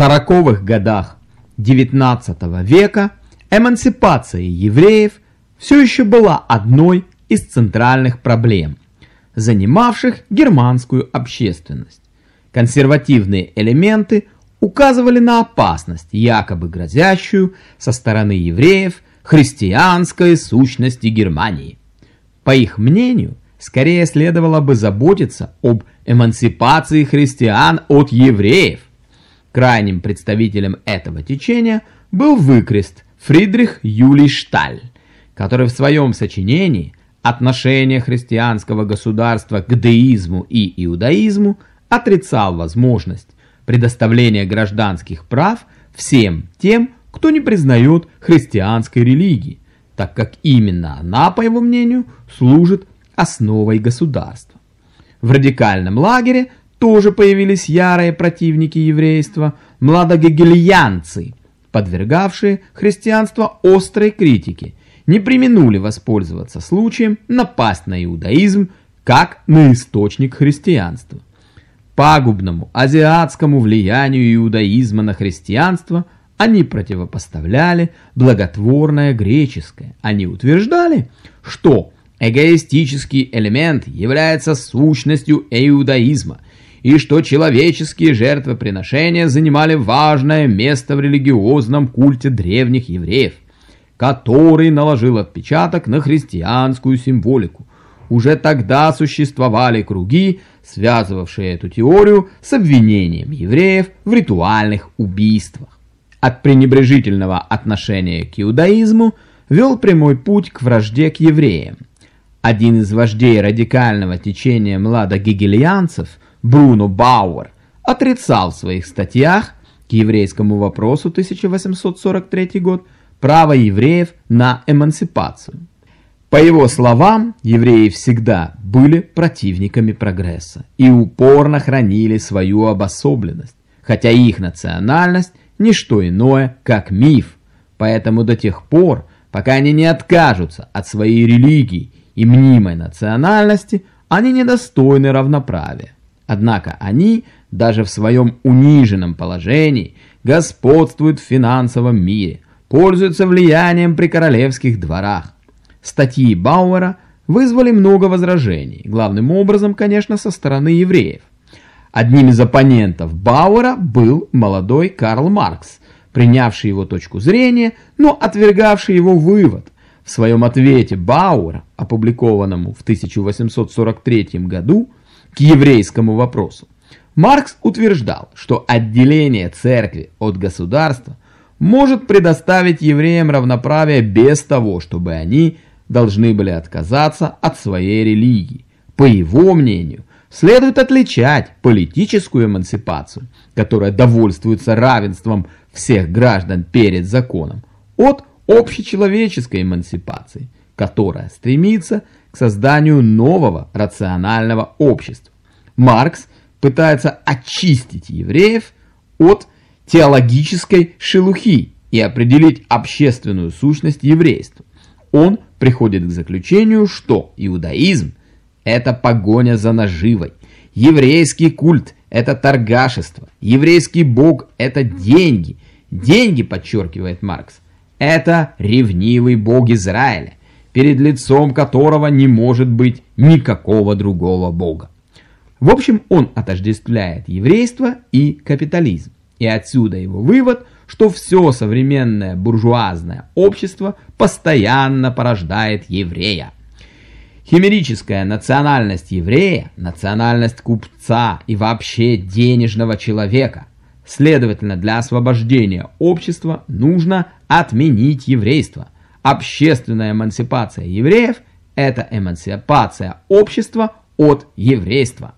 сороковых годах XIX века эмансипация евреев все еще была одной из центральных проблем, занимавших германскую общественность. Консервативные элементы указывали на опасность, якобы грозящую со стороны евреев христианской сущности Германии. По их мнению, скорее следовало бы заботиться об эмансипации христиан от евреев. Крайним представителем этого течения был выкрест Фридрих Юлий Шталь, который в своем сочинении «Отношение христианского государства к деизму и иудаизму» отрицал возможность предоставления гражданских прав всем тем, кто не признает христианской религии, так как именно она, по его мнению, служит основой государства. В радикальном лагере тоже появились ярые противники еврейства, младогегельянцы, подвергавшие христианство острой критике, не применули воспользоваться случаем напасть на иудаизм как на источник христианства. Пагубному азиатскому влиянию иудаизма на христианство они противопоставляли благотворное греческое. Они утверждали, что эгоистический элемент является сущностью иудаизма и что человеческие жертвоприношения занимали важное место в религиозном культе древних евреев, который наложил отпечаток на христианскую символику. Уже тогда существовали круги, связывавшие эту теорию с обвинением евреев в ритуальных убийствах. От пренебрежительного отношения к иудаизму вел прямой путь к вражде к евреям. Один из вождей радикального течения младогегельянцев, Бруно Бауэр, отрицал в своих статьях к еврейскому вопросу 1843 год право евреев на эмансипацию. По его словам, евреи всегда были противниками прогресса и упорно хранили свою обособленность, хотя их национальность – не что иное, как миф. Поэтому до тех пор, пока они не откажутся от своей религии и мнимой национальности, они недостойны равноправия. Однако они, даже в своем униженном положении, господствуют в финансовом мире, пользуются влиянием при королевских дворах, Статьи Бауэра вызвали много возражений, главным образом, конечно, со стороны евреев. Одним из оппонентов Бауэра был молодой Карл Маркс, принявший его точку зрения, но отвергавший его вывод. В своем ответе Бауэра, опубликованному в 1843 году, к еврейскому вопросу, Маркс утверждал, что отделение церкви от государства может предоставить евреям равноправие без того, чтобы они должны были отказаться от своей религии. По его мнению, следует отличать политическую эмансипацию, которая довольствуется равенством всех граждан перед законом, от общечеловеческой эмансипации, которая стремится к созданию нового рационального общества. Маркс пытается очистить евреев от теологической шелухи и определить общественную сущность еврейства. Он приходит к заключению, что иудаизм – это погоня за наживой, еврейский культ – это торгашество, еврейский бог – это деньги. Деньги, подчеркивает Маркс, это ревнивый бог Израиля, перед лицом которого не может быть никакого другого бога. В общем, он отождествляет еврейство и капитализм. И отсюда его вывод, что все современное буржуазное общество постоянно порождает еврея. Химерическая национальность еврея, национальность купца и вообще денежного человека. Следовательно, для освобождения общества нужно отменить еврейство. Общественная эмансипация евреев – это эмансипация общества от еврейства.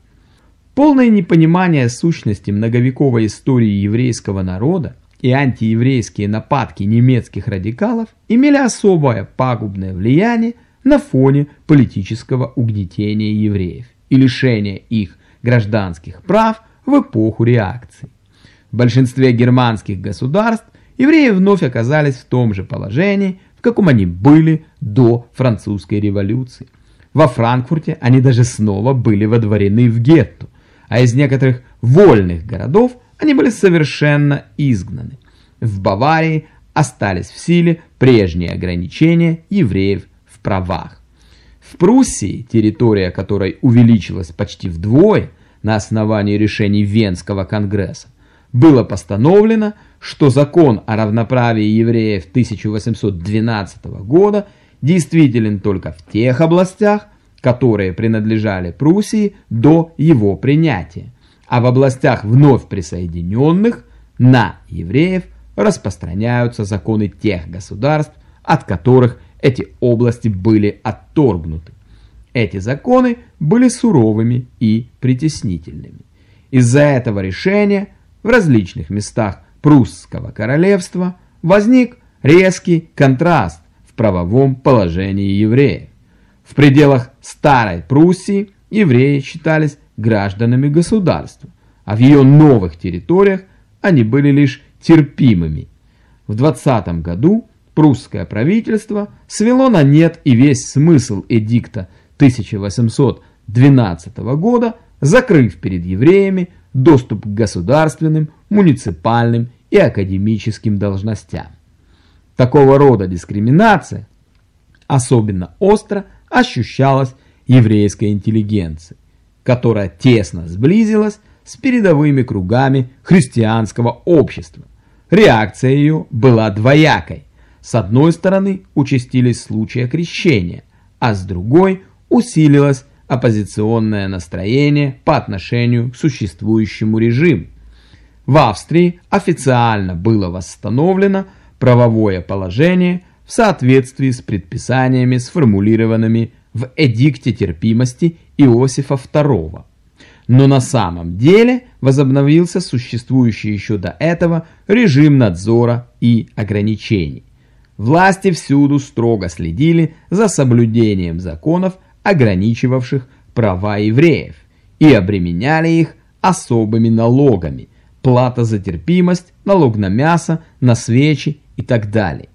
Полное непонимание сущности многовековой истории еврейского народа и антиеврейские нападки немецких радикалов имели особое пагубное влияние на фоне политического угнетения евреев и лишения их гражданских прав в эпоху реакции. В большинстве германских государств евреи вновь оказались в том же положении, в каком они были до французской революции. Во Франкфурте они даже снова были водворены в гетто, а из некоторых вольных городов они были совершенно изгнаны. В Баварии остались в силе прежние ограничения евреев в правах. В Пруссии, территория которой увеличилась почти вдвое на основании решений Венского конгресса, было постановлено, что закон о равноправии евреев 1812 года действителен только в тех областях, которые принадлежали Пруссии до его принятия, а в областях вновь присоединенных на евреев распространяются законы тех государств, от которых эти области были отторгнуты. Эти законы были суровыми и притеснительными. Из-за этого решения в различных местах прусского королевства возник резкий контраст в правовом положении евреев. В пределах Старой Пруссии евреи считались гражданами государства, а в ее новых территориях они были лишь терпимыми. В 20 году прусское правительство свело на нет и весь смысл эдикта 1812 года, закрыв перед евреями доступ к государственным, муниципальным и академическим должностям. Такого рода дискриминация особенно остро ощущалась еврейской интеллигенцией, которая тесно сблизилась с передовыми кругами христианского общества. Реакция ее была двоякой. С одной стороны участились случаи крещения, а с другой усилилось оппозиционное настроение по отношению к существующему режиму. В Австрии официально было восстановлено правовое положение в соответствии с предписаниями, сформулированными в Эдикте терпимости Иосифа II. Но на самом деле возобновился существующий еще до этого режим надзора и ограничений. Власти всюду строго следили за соблюдением законов, ограничивавших права евреев, и обременяли их особыми налогами, плата за терпимость, налог на мясо, на свечи и так далее.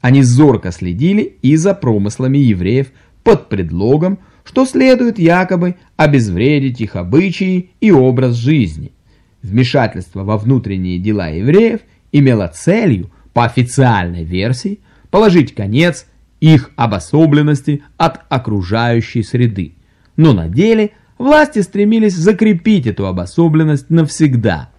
Они зорко следили и за промыслами евреев под предлогом, что следует якобы обезвредить их обычаи и образ жизни. Вмешательство во внутренние дела евреев имело целью, по официальной версии, положить конец их обособленности от окружающей среды. Но на деле власти стремились закрепить эту обособленность навсегда –